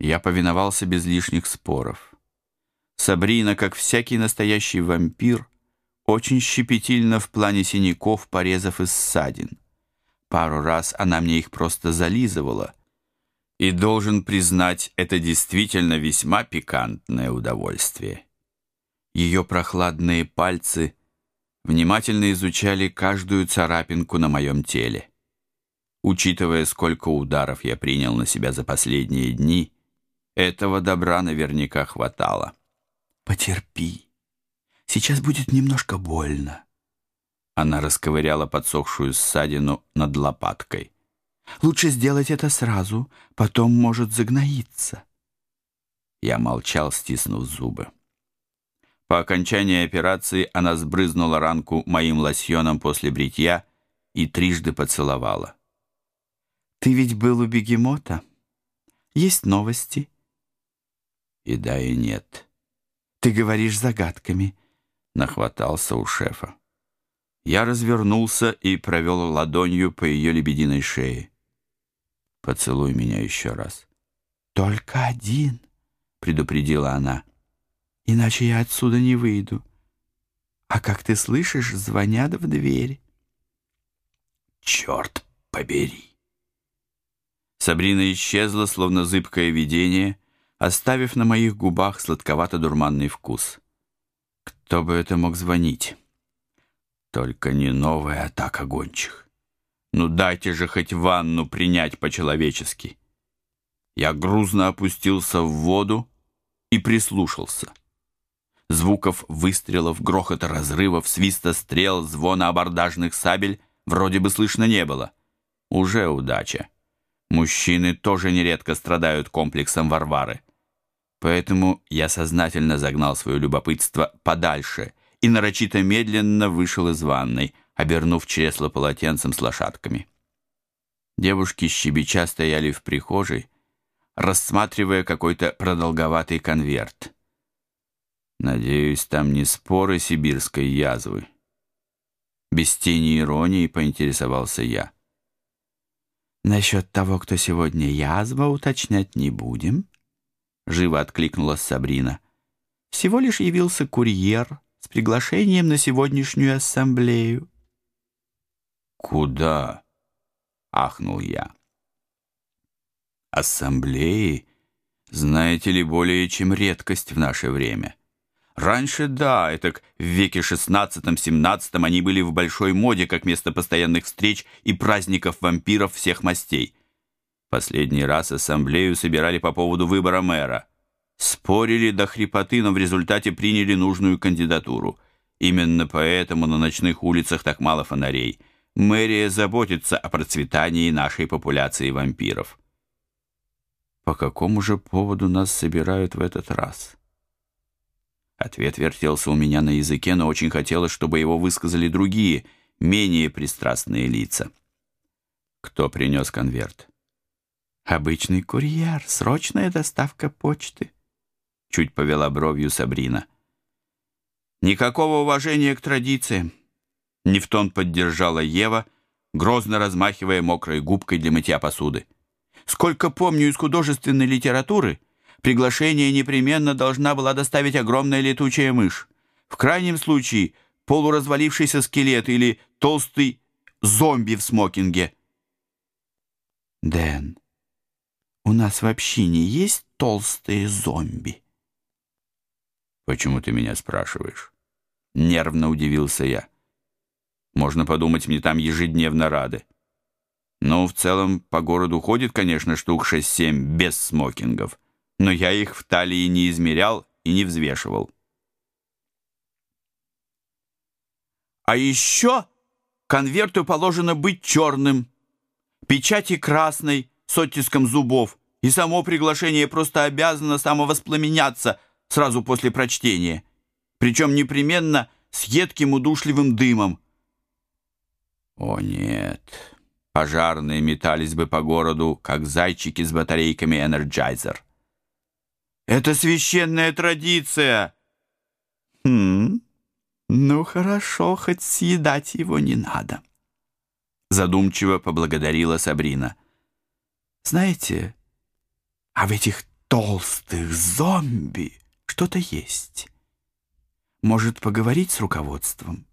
Я повиновался без лишних споров. Сабрина, как всякий настоящий вампир, очень щепетильна в плане синяков, порезов и ссадин. Пару раз она мне их просто зализывала. И должен признать, это действительно весьма пикантное удовольствие. Ее прохладные пальцы внимательно изучали каждую царапинку на моем теле. Учитывая, сколько ударов я принял на себя за последние дни, этого добра наверняка хватало. «Потерпи. Сейчас будет немножко больно». Она расковыряла подсохшую ссадину над лопаткой. «Лучше сделать это сразу, потом может загноиться». Я молчал, стиснув зубы. По окончании операции она сбрызнула ранку моим лосьоном после бритья и трижды поцеловала. «Ты ведь был у бегемота? Есть новости?» «И да, и нет». «Ты говоришь загадками», — нахватался у шефа. Я развернулся и провел ладонью по ее лебединой шее. «Поцелуй меня еще раз». «Только один», — предупредила она. «Иначе я отсюда не выйду. А как ты слышишь, звонят в дверь». «Черт побери!» Сабрина исчезла, словно зыбкое видение, оставив на моих губах сладковато-дурманный вкус. Кто бы это мог звонить? Только не новая атака гончих. Ну дайте же хоть ванну принять по-человечески. Я грузно опустился в воду и прислушался. Звуков выстрелов, грохота разрывов, свиста стрел, звона абордажных сабель вроде бы слышно не было. Уже удача. Мужчины тоже нередко страдают комплексом Варвары. Поэтому я сознательно загнал свое любопытство подальше и нарочито медленно вышел из ванной, обернув чресло полотенцем с лошадками. Девушки щебеча стояли в прихожей, рассматривая какой-то продолговатый конверт. Надеюсь, там не споры сибирской язвы. Без тени иронии поинтересовался я. «Насчет того, кто сегодня язва, уточнять не будем», — живо откликнулась Сабрина. «Всего лишь явился курьер с приглашением на сегодняшнюю ассамблею». «Куда?» — ахнул я. «Ассамблеи, знаете ли, более чем редкость в наше время. Раньше, да, это в веке XVI-XVII они были в большой моде как место постоянных встреч и праздников вампиров всех мастей. Последний раз ассамблею собирали по поводу выбора мэра. Спорили до хрипоты, но в результате приняли нужную кандидатуру. Именно поэтому на ночных улицах так мало фонарей. Мэрия заботится о процветании нашей популяции вампиров. По какому же поводу нас собирают в этот раз? Ответ вертелся у меня на языке, но очень хотелось, чтобы его высказали другие, менее пристрастные лица. Кто принес конверт? «Обычный курьер, срочная доставка почты», — чуть повела бровью Сабрина. «Никакого уважения к традициям», — не в тон поддержала Ева, грозно размахивая мокрой губкой для мытья посуды. «Сколько помню из художественной литературы», — приглашение непременно должна была доставить огромная летучая мышь. В крайнем случае полуразвалившийся скелет или толстый зомби в смокинге. «Дэн, у нас вообще не есть толстые зомби?» «Почему ты меня спрашиваешь?» Нервно удивился я. «Можно подумать, мне там ежедневно рады. Но в целом по городу ходит, конечно, штук шесть-семь без смокингов но я их в талии не измерял и не взвешивал. А еще конверту положено быть черным, печати красной с оттиском зубов, и само приглашение просто обязано самовоспламеняться сразу после прочтения, причем непременно с едким удушливым дымом. О нет, пожарные метались бы по городу, как зайчики с батарейками «Энерджайзер». Это священная традиция. Хм, ну хорошо, хоть съедать его не надо. Задумчиво поблагодарила Сабрина. Знаете, а в этих толстых зомби что-то есть. Может, поговорить с руководством?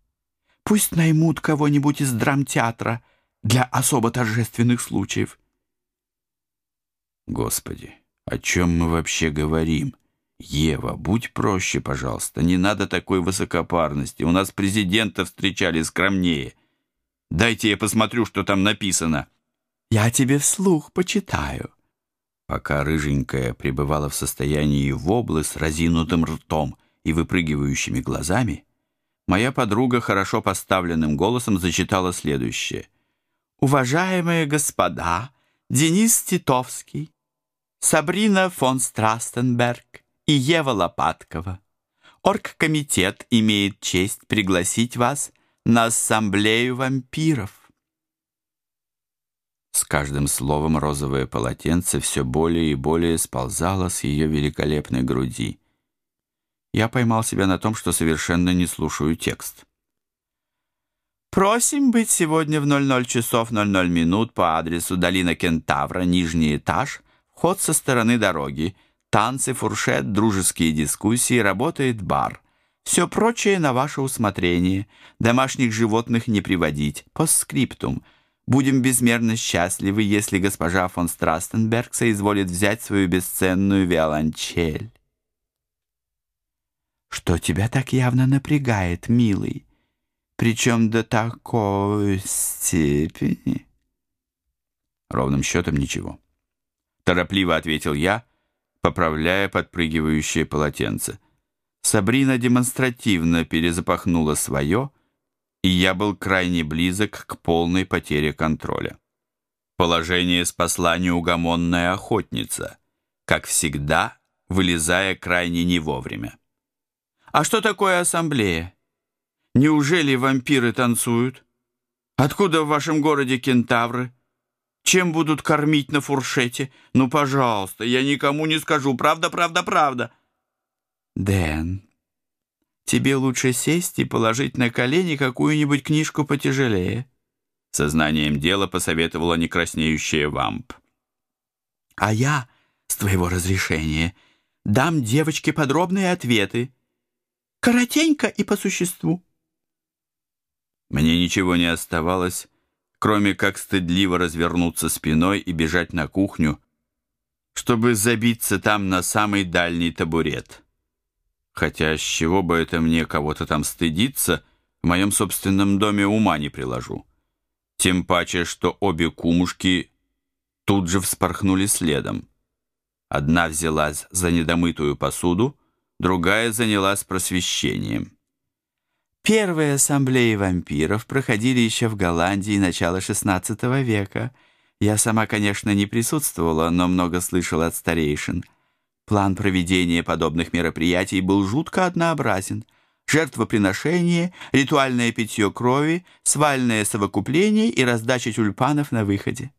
Пусть наймут кого-нибудь из драмтеатра для особо торжественных случаев. Господи, о чем мы вообще говорим? Ева, будь проще, пожалуйста. Не надо такой высокопарности. У нас президента встречали скромнее. Дайте я посмотрю, что там написано. Я тебе вслух почитаю. Пока рыженькая пребывала в состоянии воблы с разинутым ртом и выпрыгивающими глазами, моя подруга хорошо поставленным голосом зачитала следующее. «Уважаемые господа, Денис Титовский, Сабрина фон Страстенберг и Ева Лопаткова, Оргкомитет имеет честь пригласить вас на ассамблею вампиров. Каждым словом розовое полотенце все более и более сползало с ее великолепной груди. Я поймал себя на том, что совершенно не слушаю текст. «Просим быть сегодня в 00 часов 00 минут по адресу Долина Кентавра, нижний этаж, вход со стороны дороги, танцы, фуршет, дружеские дискуссии, работает бар». Все прочее на ваше усмотрение. Домашних животных не приводить. Постскриптум — Будем безмерно счастливы, если госпожа фон Страстенберг соизволит взять свою бесценную виолончель. Что тебя так явно напрягает, милый? Причем до такой степени? Ровным счетом ничего. Торопливо ответил я, поправляя подпрыгивающее полотенце. Сабрина демонстративно перезапахнула свое, и я был крайне близок к полной потере контроля. Положение спасла неугомонная охотница, как всегда, вылезая крайне не вовремя. «А что такое ассамблея? Неужели вампиры танцуют? Откуда в вашем городе кентавры? Чем будут кормить на фуршете? Ну, пожалуйста, я никому не скажу. Правда, правда, правда». «Дэн, Тебе лучше сесть и положить на колени какую-нибудь книжку потяжелее. Сознанием дела посоветовала некраснеющая вамп. А я, с твоего разрешения, дам девочке подробные ответы. Коротенько и по существу. Мне ничего не оставалось, кроме как стыдливо развернуться спиной и бежать на кухню, чтобы забиться там на самый дальний табурет. Хотя с чего бы это мне кого-то там стыдиться, в моем собственном доме ума не приложу. Тем паче, что обе кумушки тут же вспорхнули следом. Одна взялась за недомытую посуду, другая занялась просвещением. Первые ассамблеи вампиров проходили еще в Голландии начала XVI века. Я сама, конечно, не присутствовала, но много слышала от старейшин – План проведения подобных мероприятий был жутко однообразен. Жертвоприношение, ритуальное питье крови, свальное совокупление и раздача тюльпанов на выходе.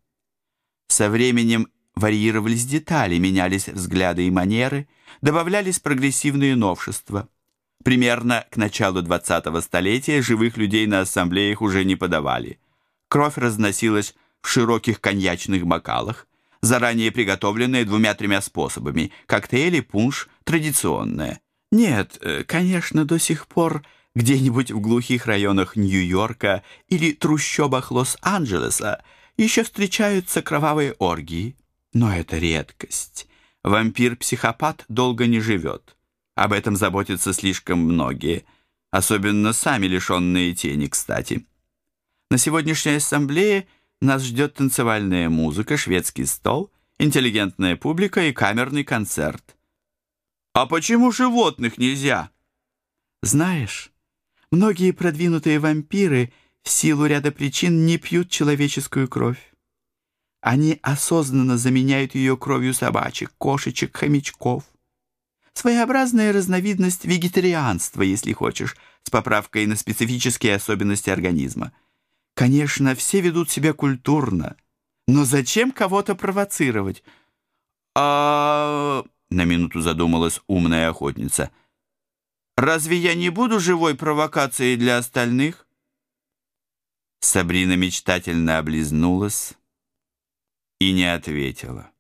Со временем варьировались детали, менялись взгляды и манеры, добавлялись прогрессивные новшества. Примерно к началу 20-го столетия живых людей на ассамблеях уже не подавали. Кровь разносилась в широких коньячных бокалах, заранее приготовленные двумя-тремя способами. Коктейль и пунш традиционное. Нет, э, конечно, до сих пор где-нибудь в глухих районах Нью-Йорка или трущобах Лос-Анджелеса еще встречаются кровавые оргии. Но это редкость. Вампир-психопат долго не живет. Об этом заботятся слишком многие, особенно сами лишенные тени, кстати. На сегодняшней ассамблее – нас ждет танцевальная музыка, шведский стол, интеллигентная публика и камерный концерт. А почему животных нельзя? Знаешь, многие продвинутые вампиры в силу ряда причин не пьют человеческую кровь. Они осознанно заменяют ее кровью собачек, кошечек, хомячков. Своеобразная разновидность вегетарианства, если хочешь, с поправкой на специфические особенности организма – Конечно, все ведут себя культурно, но зачем кого-то провоцировать? А... На минуту задумалась умная охотница. Разве я не буду живой провокацией для остальных? Сабрина мечтательно облизнулась и не ответила.